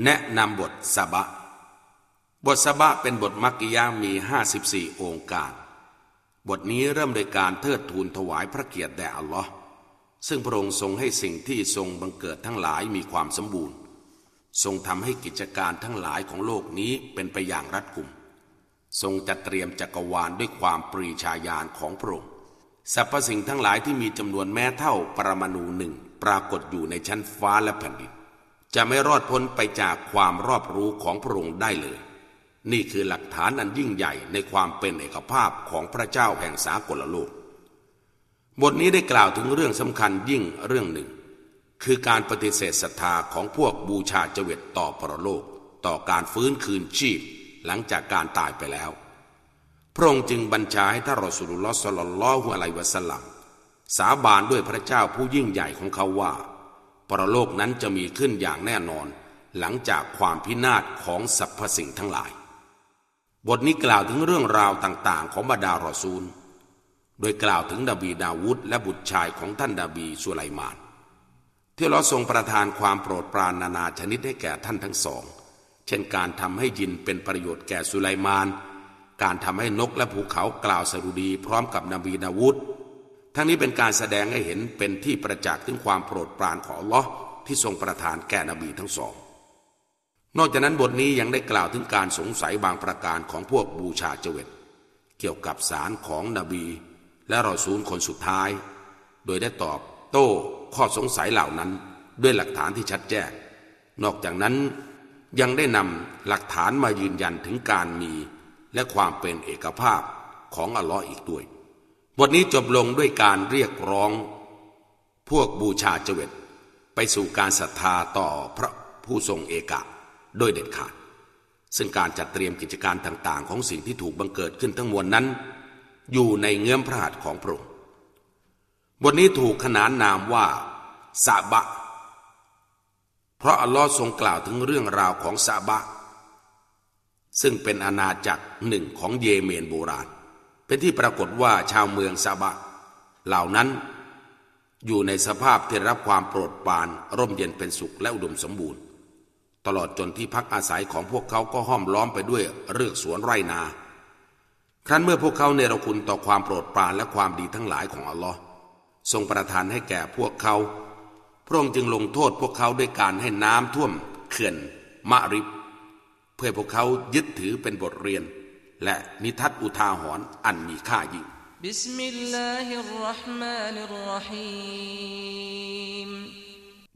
แนะนำบทสบะ บทสบะเป็นบทมักกิยามี 54 องค์การ บทนี้เริ่มโดยการเทิดทูนถวายพระเกียรติแด่อัลลอฮ์ซึ่งพระองค์ทรงให้สิ่งที่ทรงบังเกิดทั้งหลายมีความสมบูรณ์ ทรงทำให้กิจการทั้งหลายของโลกนี้เป็นไปอย่างรัดกุม ทรงจัดเตรียมจักรวาลด้วยความปรีชาญาณของพระองค์สรรพสิ่งทั้งหลายที่มีจำนวนแม้เท่าปรมาณูหนึ่งปรากฏอยู่ในชั้นฟ้าและแผ่นดิน จะไม่รอดพ้นไปจากความรอบรู้ของพระองค์ได้เลย นี่คือหลักฐานอันยิ่งใหญ่ในความเป็นเอกภาพของพระเจ้าแห่งสากลโลก บทนี้ได้กล่าวถึงเรื่องสำคัญยิ่งเรื่องหนึ่ง คือการปฏิเสธศรัทธาของพวกบูชาเจวิตต่อพระโลก ต่อการฟื้นคืนชีพ หลังจากการตายไปแล้ว พระองค์จึงบัญชาให้ท่านรอสุลลอฮ์สลลลอฮุอะลัยวะสัลลัมสาบานด้วยพระเจ้าผู้ยิ่งใหญ่ของเขาว่า ปรโลกนั้นจะมีขึ้นอย่างแน่นอน หลังจากความพินาศของสรรพสิ่งทั้งหลาย บทนี้กล่าวถึงเรื่องราวต่างๆ ของบรรดารอซูล โดยกล่าวถึงดาบีดาวุฒและบุตรชายของท่านดาบีสุไลมาน ที่เราทรงประทานความโปรดปรานนานาชนิดให้แก่ท่านทั้งสอง เช่นการทำให้ยินเป็นประโยชน์แก่สุไลมาน การทำให้นกและภูเขากล่าวสรุดีพร้อมกับนบีดาวุฒ ทั้งนี้เป็นการแสดงให้เห็นเป็นที่ประจักษ์ถึงความโปรดปรานของลอที่ทรงประทานแก่นบีทั้งสอง นอกจากนั้นบทนี้ยังได้กล่าวถึงการสงสัยบางประการของพวกบูชาเจวิตเกี่ยวกับสารของนบี และรอซูลคนสุดท้าย โดยได้ตอบโต้ข้อสงสัยเหล่านั้นด้วยหลักฐานที่ชัดแจ้ง นอกจากนั้นยังได้นำหลักฐานมายืนยันถึงการมี และความเป็นเอกภาพของอัลลอฮ์อีกด้วย บทนี้จบลงด้วยการเรียกร้อง พวกบูชาเจวิตไปสู่การศรัทธาต่อพระผู้ทรงเอกะโดยเด็ดขาด ซึ่งการจัดเตรียมกิจการต่างๆ ของสิ่งที่ถูกบังเกิดขึ้นทั้งมวลนั้น อยู่ในเงื้อมพระหัตถ์ของพระองค์บทนี้ถูกขนานนามว่าซาบะ เพราะอัลลอฮ์ทรงกล่าวถึงเรื่องราวของซาบะ ซึ่งเป็นอาณาจักรหนึ่งของเยเมนโบราณ เป็นที่ปรากฏว่าชาวเมืองซาบะ เหล่านั้น อยู่ในสภาพที่รับความโปรดปราน ร่มเย็นเป็นสุขและอุดมสมบูรณ์ ตลอดจนที่พักอาศัยของพวกเขาก็ห้อมล้อมไปด้วยเรือกสวนไร่นา ครั้นเมื่อพวกเขาเนรคุณต่อความโปรดปรานและความดีทั้งหลายของอัลลอฮ์ทรงประทานให้แก่พวกเขา พระองค์จึงลงโทษพวกเขาด้วยการให้น้ำท่วมเขื่อนมะริบ เพื่อพวกเขายึดถือเป็นบทเรียน และนิทัศอุทาหรณ์อันมีค่ายิ่งبسم الله الرحمن الرحيم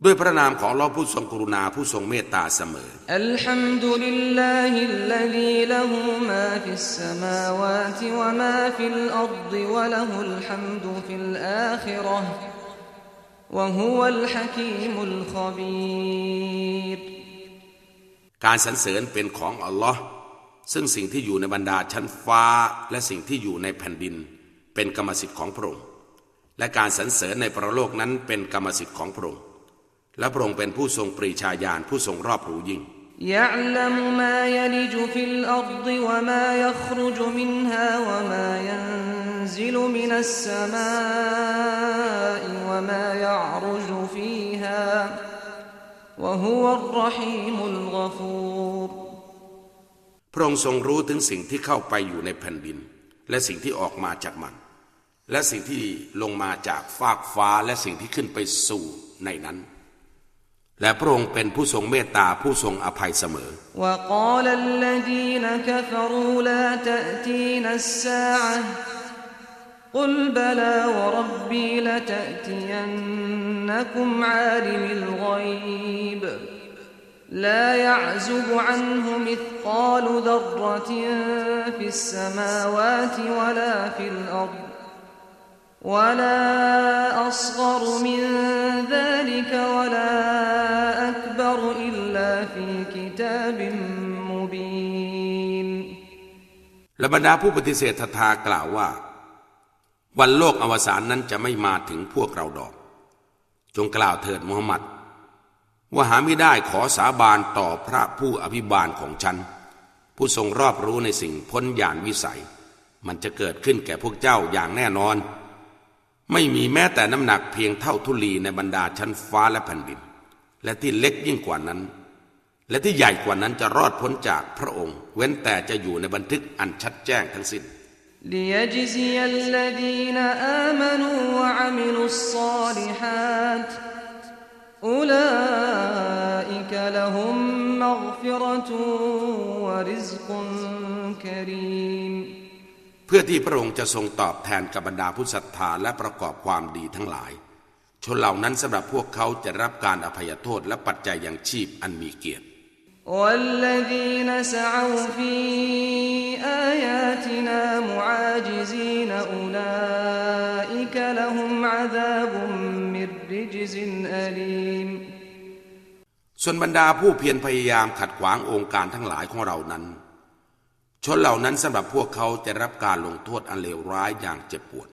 ด้วยพระนามของอัลลอฮ์ผู้ทรงกรุณาผู้ทรงเมตตาเสมอالحمد لله الذي له ما في السماوات وما في الأرض وله الحمد في الآخرةวะฮุวัลฮะกีมุลคบีรการสรรเสริญเป็นของอัลลอฮ์ ซึ่งสิ่งที่อยู่ในบรรดาชั้นฟ้าและสิ่งที่อยู่ในแผ่นดิน เป็นกรรมสิทธิ์ของพระองค์และการสรรเสริญในประโลกนั้นเป็นกรรมสิทธิ์ของพระองค์และพระองค์เป็นผู้ทรงปรีชาญาณผู้ทรงรอบรู้ยิ่ง يعلم ما يلج في الأرض وما يخرج منها وما ينزل من السماء وما يعرج فيها وهو الرحيم الغفور พ ระองค์ทรงรู้ถึงสิ่งที่เข้าไปอยู่ในแผ่นดิน และสิ่งที่ออกมาจากมัน และสิ่งที่ลงมาจากฟากฟ้าและสิ่งที่ขึ้นไปสู่ในนั้น และพระองค์เป็นผู้ทรงเมตตาผู้ทรงอภัยเสมอ قل بلى وربي لتأتينكم عالم الغيب لا يعزب عنه مثقال ذرة في السماوات ولا في الأرض ولا أصغر من ذلك ولا أكبر إلا في كتاب مبين และบรรดาผู้ปฏิเสธทธากล่าวว่า วันโลกอวสานนั้นจะไม่มาถึงพวกเราดอก จงกล่าวเถิดมูฮัมหมัด ว่าหาไม่ได้ขอสาบานต่อพระผู้อภิบาลของฉัน ผู้ทรงรอบรู้ในสิ่งพ้นญาณวิสัย มันจะเกิดขึ้นแก่พวกเจ้าอย่างแน่นอน ไม่มีแม้แต่น้ำหนักเพียงเท่าทุลีในบรรดาชั้นฟ้าและแผ่นดิน และที่เล็กยิ่งกว่านั้น และที่ใหญ่กว่านั้นจะรอดพ้นจากพระองค์ เว้นแต่จะอยู่ในบันทึกอันชัดแจ้งทั้งสิ้น ليجزي الذين آمنوا وعملوا الصالحات أولئك لهم مغفرة ورزق كريم เพื่อที่พระองค์จะทรงตอบแทนกับบรรดาผู้ศรัทธาและประกอบความดีทั้งหลาย ชนเหล่านั้นสำหรับพวกเขาจะรับการอภัยโทษและปัจจัยยังชีพอันมีเกียรติ والذين سعوا في آياتنا معاجزين أولئك لهم عذاب من رجز أليم ส่วนบรรดาผู้เพียรพยายามขัดขวางองค์การทั้งหลายของเรานั้น ชนเหล่านั้นสำหรับพวกเขาจะรับการลงโทษอันเลวร้ายอย่างเจ็บปวด